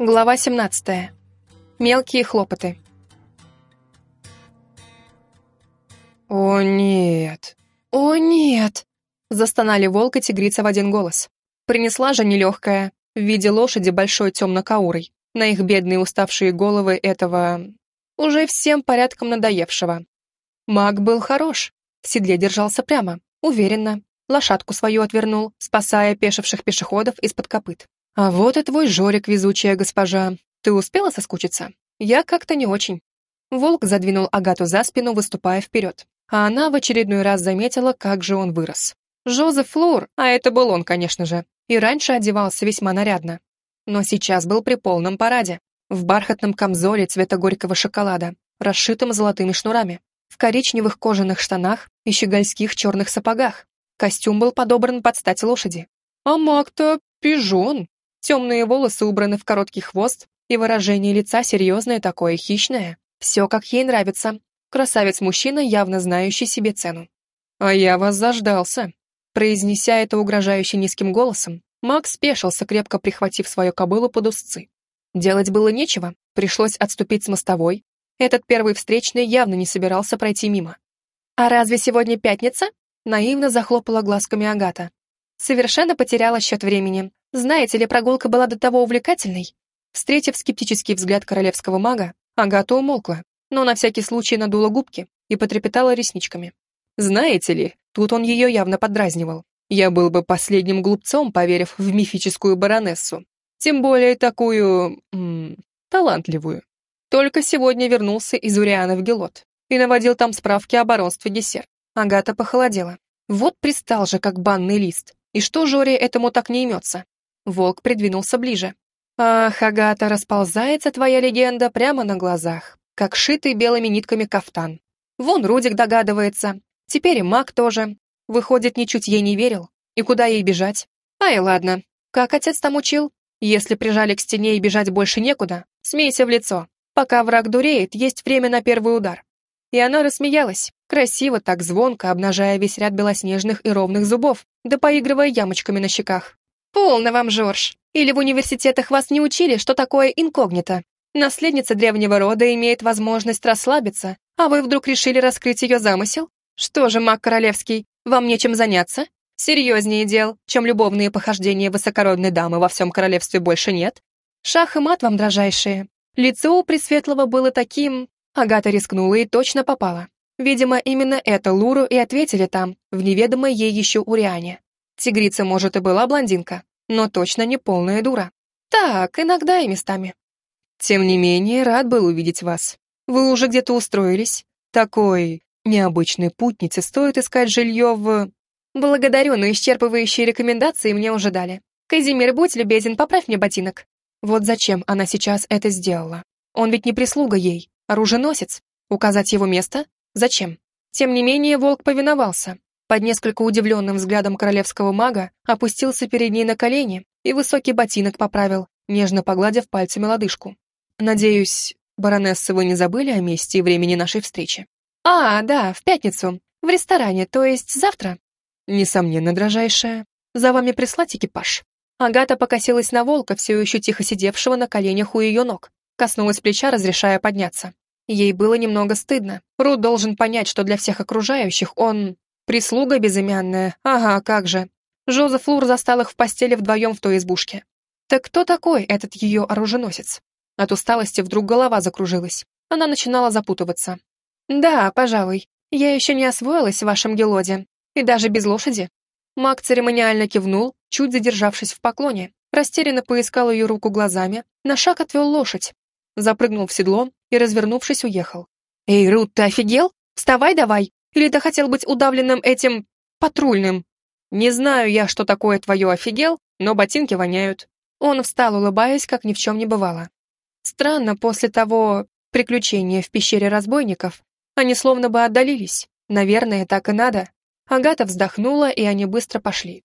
Глава 17. Мелкие хлопоты. «О, нет! О, нет!» Застонали волк и тигрица в один голос. Принесла же нелегкая, в виде лошади большой темно-каурой, на их бедные уставшие головы этого... уже всем порядком надоевшего. Маг был хорош, в седле держался прямо, уверенно, лошадку свою отвернул, спасая пешивших пешеходов из-под копыт. «А вот и твой Жорик, везучая госпожа. Ты успела соскучиться? Я как-то не очень». Волк задвинул Агату за спину, выступая вперед. А она в очередной раз заметила, как же он вырос. Жозеф Флур, а это был он, конечно же, и раньше одевался весьма нарядно. Но сейчас был при полном параде. В бархатном камзоле цвета горького шоколада, расшитым золотыми шнурами, в коричневых кожаных штанах и щегольских черных сапогах. Костюм был подобран под стать лошади. А маг-то пижон, Темные волосы убраны в короткий хвост, и выражение лица серьезное такое, хищное. Все, как ей нравится. Красавец-мужчина, явно знающий себе цену. «А я вас заждался», Произнеся это угрожающе низким голосом, Макс спешился, крепко прихватив свою кобылу под узцы. Делать было нечего, пришлось отступить с мостовой. Этот первый встречный явно не собирался пройти мимо. «А разве сегодня пятница?» Наивно захлопала глазками Агата. Совершенно потеряла счет времени, знаете ли, прогулка была до того увлекательной. Встретив скептический взгляд королевского мага, Агата умолкла, но на всякий случай надула губки и потрепетала ресничками. Знаете ли, тут он ее явно подразнивал. Я был бы последним глупцом, поверив в мифическую баронессу. Тем более такую... М -м, талантливую. Только сегодня вернулся из Уриана в Гелот и наводил там справки о баронстве Десер. Агата похолодела. Вот пристал же, как банный лист. И что Жоре этому так не имется? Волк придвинулся ближе. «Ах, Агата, расползается твоя легенда прямо на глазах, как шитый белыми нитками кафтан. Вон Рудик догадывается, теперь и маг тоже. Выходит, ничуть ей не верил. И куда ей бежать? Ай, ладно. Как отец там учил? Если прижали к стене и бежать больше некуда, смейся в лицо. Пока враг дуреет, есть время на первый удар. И она рассмеялась, красиво так звонко, обнажая весь ряд белоснежных и ровных зубов, да поигрывая ямочками на щеках. «Полно вам, Жорж. Или в университетах вас не учили, что такое инкогнито? Наследница древнего рода имеет возможность расслабиться, а вы вдруг решили раскрыть ее замысел? Что же, маг королевский, вам нечем заняться? Серьезнее дел, чем любовные похождения высокородной дамы во всем королевстве больше нет? Шах и мат вам, дрожайшие. Лицо у Пресветлого было таким... Агата рискнула и точно попала. Видимо, именно это Луру и ответили там, в неведомой ей еще Уриане. Тигрица, может, и была блондинка, но точно не полная дура. Так, иногда и местами. Тем не менее, рад был увидеть вас. Вы уже где-то устроились. Такой необычной путнице стоит искать жилье в... Благодарю, но исчерпывающие рекомендации мне уже дали. Казимир, будь любезен, поправь мне ботинок. Вот зачем она сейчас это сделала. Он ведь не прислуга ей, оруженосец. Указать его место? Зачем? Тем не менее, волк повиновался, под несколько удивленным взглядом королевского мага опустился перед ней на колени и высокий ботинок поправил, нежно погладив пальцами лодыжку. «Надеюсь, баронесса, вы не забыли о месте и времени нашей встречи?» «А, да, в пятницу. В ресторане, то есть завтра?» «Несомненно, дрожайшая. За вами прислать экипаж?» Агата покосилась на волка, все еще тихо сидевшего на коленях у ее ног. Коснулась плеча, разрешая подняться. Ей было немного стыдно. Рут должен понять, что для всех окружающих он Прислуга безымянная, ага, как же. Жозеф Лур застал их в постели вдвоем в той избушке. Так кто такой этот ее оруженосец? От усталости вдруг голова закружилась. Она начинала запутываться. «Да, пожалуй. Я еще не освоилась в вашем гелоде. И даже без лошади». Маг церемониально кивнул, чуть задержавшись в поклоне. Растерянно поискал ее руку глазами, на шаг отвел лошадь. Запрыгнул в седло и, развернувшись, уехал. «Эй, Рут, ты офигел? Вставай давай! Или ты хотел быть удавленным этим... патрульным? Не знаю я, что такое твое офигел, но ботинки воняют». Он встал, улыбаясь, как ни в чем не бывало. Странно, после того приключения в пещере разбойников они словно бы отдалились. Наверное, так и надо. Агата вздохнула, и они быстро пошли.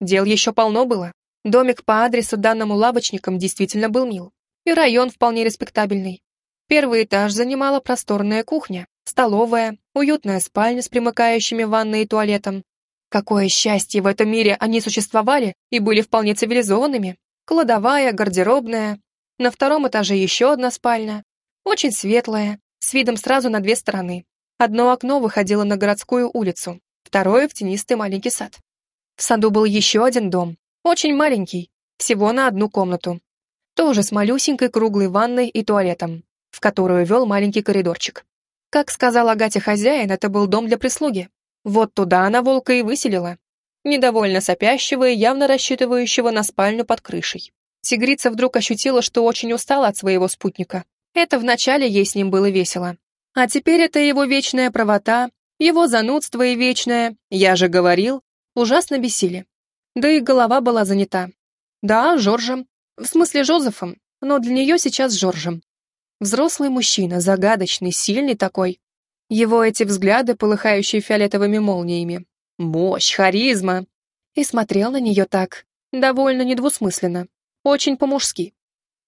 Дел еще полно было. Домик по адресу данному лавочникам действительно был мил. И район вполне респектабельный. Первый этаж занимала просторная кухня, столовая, уютная спальня с примыкающими ванной и туалетом. Какое счастье в этом мире они существовали и были вполне цивилизованными. Кладовая, гардеробная. На втором этаже еще одна спальня, очень светлая, с видом сразу на две стороны. Одно окно выходило на городскую улицу, второе — в тенистый маленький сад. В саду был еще один дом, очень маленький, всего на одну комнату. Тоже с малюсенькой круглой ванной и туалетом, в которую вел маленький коридорчик. Как сказал Агате хозяин, это был дом для прислуги. Вот туда она волка и выселила. Недовольно сопящего и явно рассчитывающего на спальню под крышей. Тигрица вдруг ощутила, что очень устала от своего спутника. Это вначале ей с ним было весело. А теперь это его вечная правота, его занудство и вечное «я же говорил» ужасно бесили. Да и голова была занята. Да, Жоржем. В смысле Жозефом, но для нее сейчас Жоржем. Взрослый мужчина, загадочный, сильный такой. Его эти взгляды, полыхающие фиолетовыми молниями. Мощь, харизма. И смотрел на нее так, довольно недвусмысленно, очень по-мужски.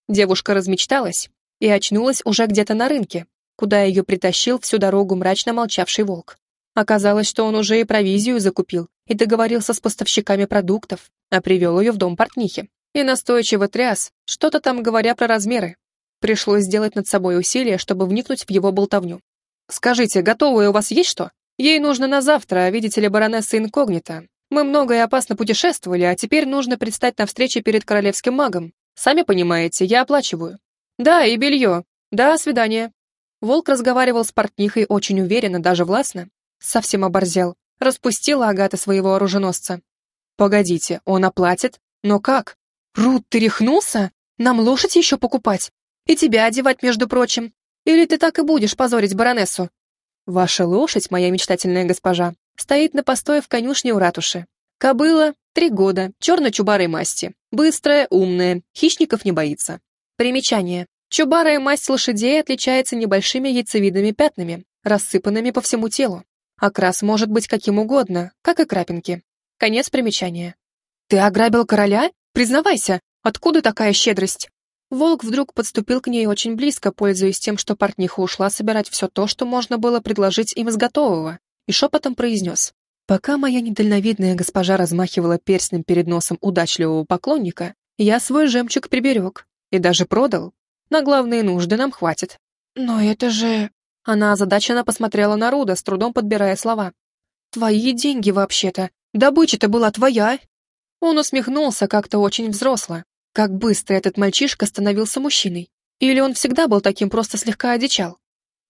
Девушка размечталась и очнулась уже где-то на рынке, куда ее притащил всю дорогу мрачно молчавший волк. Оказалось, что он уже и провизию закупил, и договорился с поставщиками продуктов, а привел ее в дом портнихи. И настойчиво тряс, что-то там говоря про размеры. Пришлось сделать над собой усилие, чтобы вникнуть в его болтовню. «Скажите, готовое у вас есть что? Ей нужно на завтра, а видите ли, баронесса инкогнита. Мы много и опасно путешествовали, а теперь нужно предстать на встрече перед королевским магом. Сами понимаете, я оплачиваю. Да, и белье. Да, свидание». Волк разговаривал с портнихой очень уверенно, даже властно. Совсем оборзел. Распустила Агата своего оруженосца. «Погодите, он оплатит? Но как? Рут, ты рехнулся? Нам лошадь еще покупать? И тебя одевать, между прочим. Или ты так и будешь позорить баронессу? Ваша лошадь, моя мечтательная госпожа, стоит на постое в конюшне у ратуши. Кобыла — три года, черно-чубарой масти. Быстрая, умная, хищников не боится. Примечание. Чубарая масть лошадей отличается небольшими яйцевидными пятнами, рассыпанными по всему телу. Окрас может быть каким угодно, как и крапинки. Конец примечания. «Ты ограбил короля? Признавайся, откуда такая щедрость?» Волк вдруг подступил к ней очень близко, пользуясь тем, что портниха ушла собирать все то, что можно было предложить им из готового, и шепотом произнес. «Пока моя недальновидная госпожа размахивала перстнем перед носом удачливого поклонника, я свой жемчуг приберег и даже продал. На главные нужды нам хватит». «Но это же...» Она озадаченно посмотрела на Руда, с трудом подбирая слова. «Твои деньги, вообще-то. Добыча-то была твоя». Он усмехнулся как-то очень взросло, как быстро этот мальчишка становился мужчиной. Или он всегда был таким, просто слегка одичал?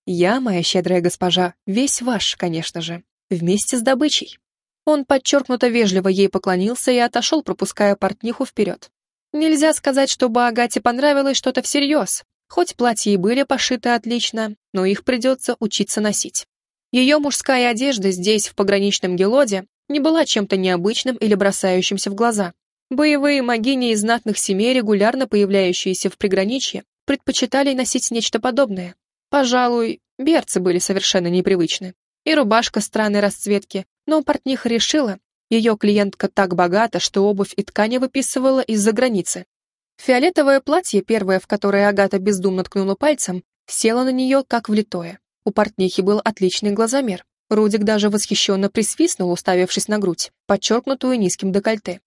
Я, моя щедрая госпожа, весь ваш, конечно же, вместе с добычей. Он подчеркнуто вежливо ей поклонился и отошел, пропуская портниху вперед. Нельзя сказать, чтобы Агате понравилось что-то всерьез, хоть платья и были пошиты отлично, но их придется учиться носить. Ее мужская одежда здесь, в пограничном Гелоде, не была чем-то необычным или бросающимся в глаза. Боевые магини из знатных семей, регулярно появляющиеся в приграничье, предпочитали носить нечто подобное. Пожалуй, берцы были совершенно непривычны. И рубашка странной расцветки, но портниха решила, ее клиентка так богата, что обувь и ткани выписывала из-за границы. Фиолетовое платье, первое, в которое Агата бездумно ткнула пальцем, село на нее как влитое. У портнихи был отличный глазомер. Рудик даже восхищенно присвистнул, уставившись на грудь, подчеркнутую низким декольте.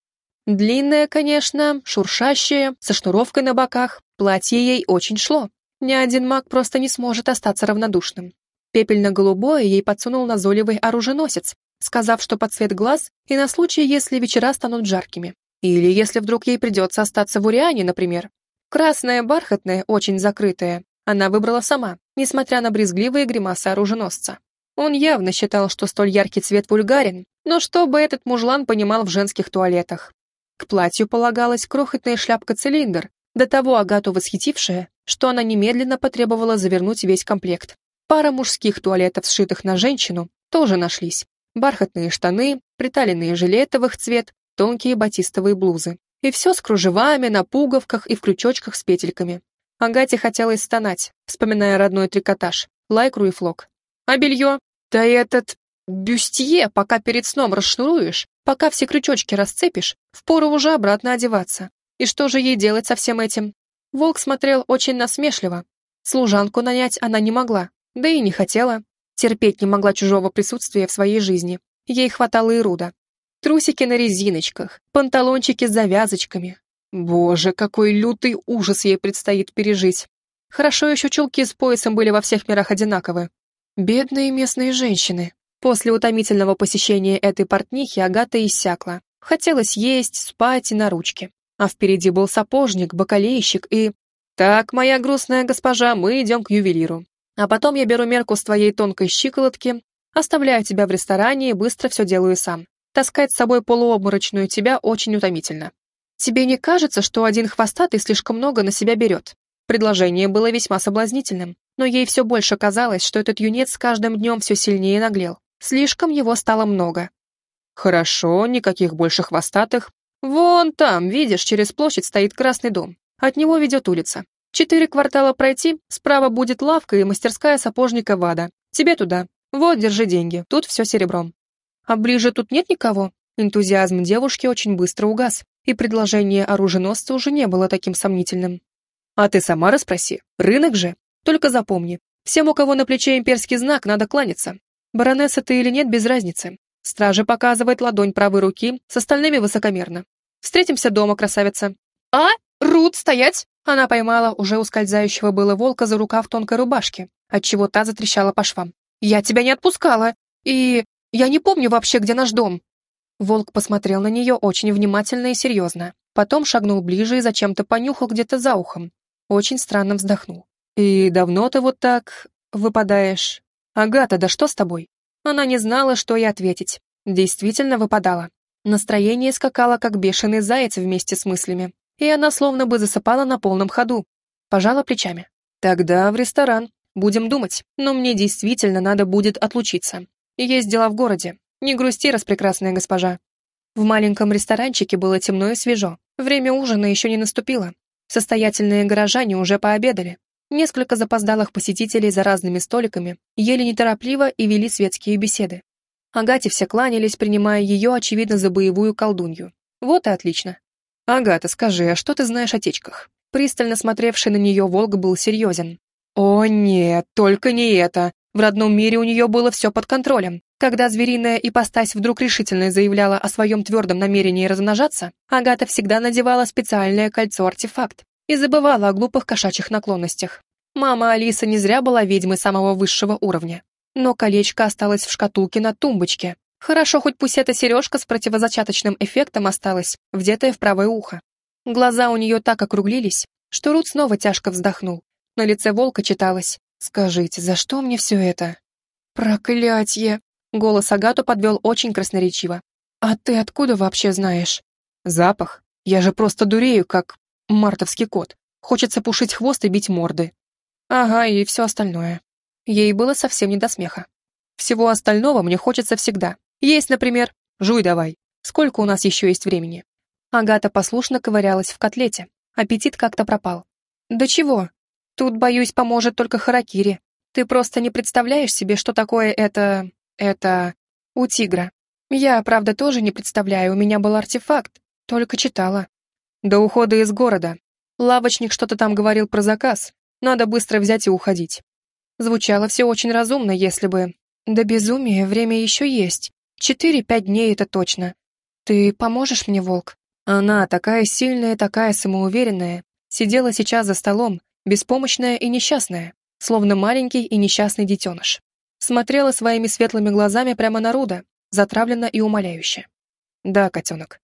Длинное, конечно, шуршащее, со шнуровкой на боках, платье ей очень шло. Ни один маг просто не сможет остаться равнодушным. Пепельно-голубое ей подсунул назойливый оруженосец, сказав, что под цвет глаз и на случай, если вечера станут жаркими. Или если вдруг ей придется остаться в Уриане, например. Красное бархатное, очень закрытое, она выбрала сама, несмотря на брезгливые гримасы оруженосца. Он явно считал, что столь яркий цвет вульгарен, но что бы этот мужлан понимал в женских туалетах. К платью полагалась крохотная шляпка-цилиндр, до того Агату восхитившая, что она немедленно потребовала завернуть весь комплект. Пара мужских туалетов, сшитых на женщину, тоже нашлись. Бархатные штаны, приталенные жилетовых цвет, тонкие батистовые блузы. И все с кружевами, на пуговках и в крючочках с петельками. Агате хотелось стонать, вспоминая родной трикотаж, лайкру и флок. А белье? Да этот бюстье, пока перед сном расшнуруешь, Пока все крючочки расцепишь, впору уже обратно одеваться. И что же ей делать со всем этим? Волк смотрел очень насмешливо. Служанку нанять она не могла, да и не хотела. Терпеть не могла чужого присутствия в своей жизни. Ей хватало и руда. Трусики на резиночках, панталончики с завязочками. Боже, какой лютый ужас ей предстоит пережить. Хорошо еще чулки с поясом были во всех мирах одинаковы. Бедные местные женщины. После утомительного посещения этой портнихи Агата иссякла. Хотелось есть, спать и на ручке. А впереди был сапожник, бакалейщик и... «Так, моя грустная госпожа, мы идем к ювелиру. А потом я беру мерку с твоей тонкой щиколотки, оставляю тебя в ресторане и быстро все делаю сам. Таскать с собой полуобморочную тебя очень утомительно. Тебе не кажется, что один хвостатый слишком много на себя берет? Предложение было весьма соблазнительным, но ей все больше казалось, что этот юнец с каждым днем все сильнее наглел. Слишком его стало много. Хорошо, никаких больше хвостатых. Вон там, видишь, через площадь стоит красный дом. От него ведет улица. Четыре квартала пройти, справа будет лавка и мастерская сапожника Вада. Тебе туда. Вот, держи деньги, тут все серебром. А ближе тут нет никого? Энтузиазм девушки очень быстро угас, и предложение оруженосца уже не было таким сомнительным. А ты сама расспроси, рынок же. Только запомни, всем, у кого на плече имперский знак, надо кланяться. Баронесса ты или нет, без разницы. Стража показывает ладонь правой руки, с остальными высокомерно. Встретимся дома, красавица. А? Рут, стоять! Она поймала уже ускользающего было волка за рукав тонкой рубашки, отчего та затрещала по швам. «Я тебя не отпускала! И я не помню вообще, где наш дом!» Волк посмотрел на нее очень внимательно и серьезно, потом шагнул ближе и зачем-то понюхал где-то за ухом. Очень странно вздохнул. «И давно ты вот так выпадаешь? Агата, да что с тобой?» Она не знала, что и ответить. Действительно выпадала. Настроение скакало, как бешеный заяц вместе с мыслями и она словно бы засыпала на полном ходу. Пожала плечами. «Тогда в ресторан. Будем думать. Но мне действительно надо будет отлучиться. Есть дела в городе. Не грусти, распрекрасная госпожа». В маленьком ресторанчике было темно и свежо. Время ужина еще не наступило. Состоятельные горожане уже пообедали. Несколько запоздалых посетителей за разными столиками ели неторопливо и вели светские беседы. Агате все кланялись, принимая ее, очевидно, за боевую колдунью. Вот и отлично. «Агата, скажи, а что ты знаешь о течках?» Пристально смотревший на нее волк был серьезен. «О нет, только не это. В родном мире у нее было все под контролем. Когда звериная ипостась вдруг решительно заявляла о своем твердом намерении размножаться, Агата всегда надевала специальное кольцо-артефакт и забывала о глупых кошачьих наклонностях. Мама Алиса не зря была ведьмой самого высшего уровня. Но колечко осталось в шкатулке на тумбочке, Хорошо, хоть пусть эта сережка с противозачаточным эффектом осталась, вдетая в правое ухо. Глаза у нее так округлились, что Рут снова тяжко вздохнул. На лице волка читалось «Скажите, за что мне все это?» «Проклятье!» Голос Агату подвел очень красноречиво. «А ты откуда вообще знаешь?» «Запах. Я же просто дурею, как мартовский кот. Хочется пушить хвост и бить морды». «Ага, и все остальное». Ей было совсем не до смеха. «Всего остального мне хочется всегда. Есть, например. Жуй давай. Сколько у нас еще есть времени?» Агата послушно ковырялась в котлете. Аппетит как-то пропал. «Да чего? Тут, боюсь, поможет только харакири. Ты просто не представляешь себе, что такое это... это... у тигра. Я, правда, тоже не представляю, у меня был артефакт. Только читала. До ухода из города. Лавочник что-то там говорил про заказ. Надо быстро взять и уходить. Звучало все очень разумно, если бы... До безумия время еще есть. Четыре-пять дней это точно. Ты поможешь мне, Волк? Она, такая сильная, такая самоуверенная, сидела сейчас за столом, беспомощная и несчастная, словно маленький и несчастный детеныш. Смотрела своими светлыми глазами прямо на Руда, затравленно и умоляюще. «Да, котенок,